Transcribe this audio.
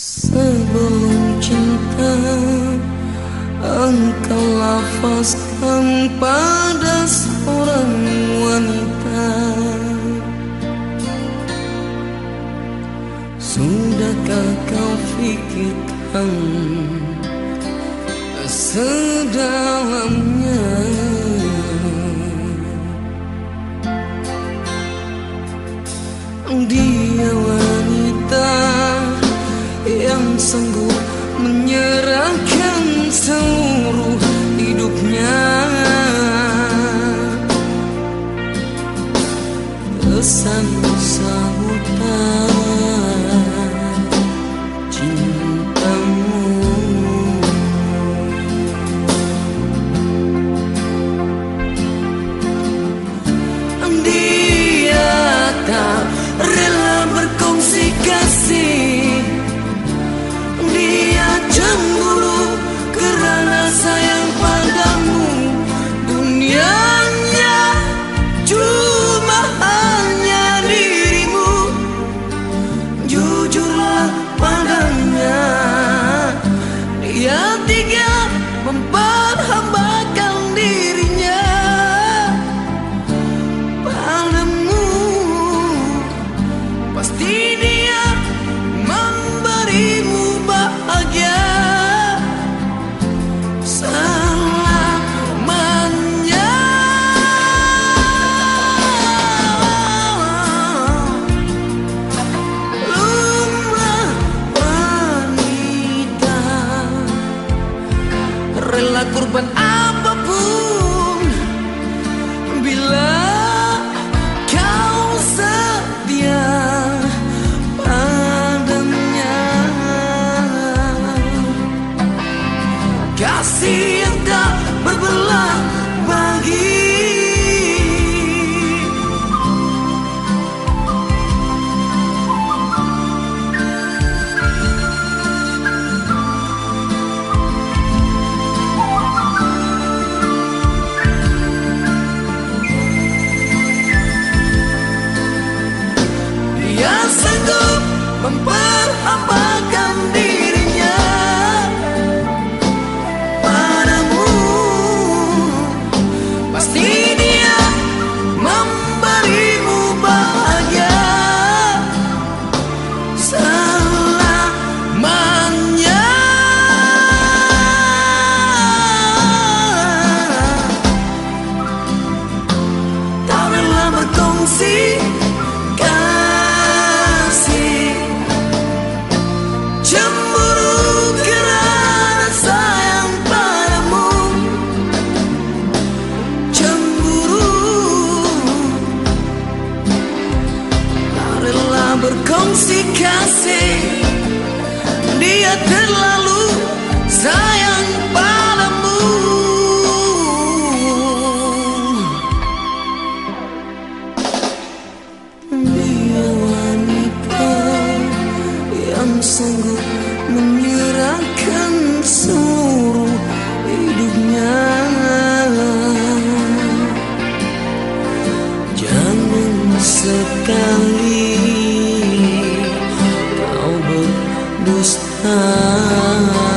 Sebelum cinta Engkau lafazkan pada seorang wanita. Sudahkah kau pikirkan Sedalamnya? Dia lah sanggup menyerahkan seluruh hidupnya. Pesan rela kurban apa pun. Bila kau setia padanya. Kasih berkongsi kasih. Dia terlalu dusta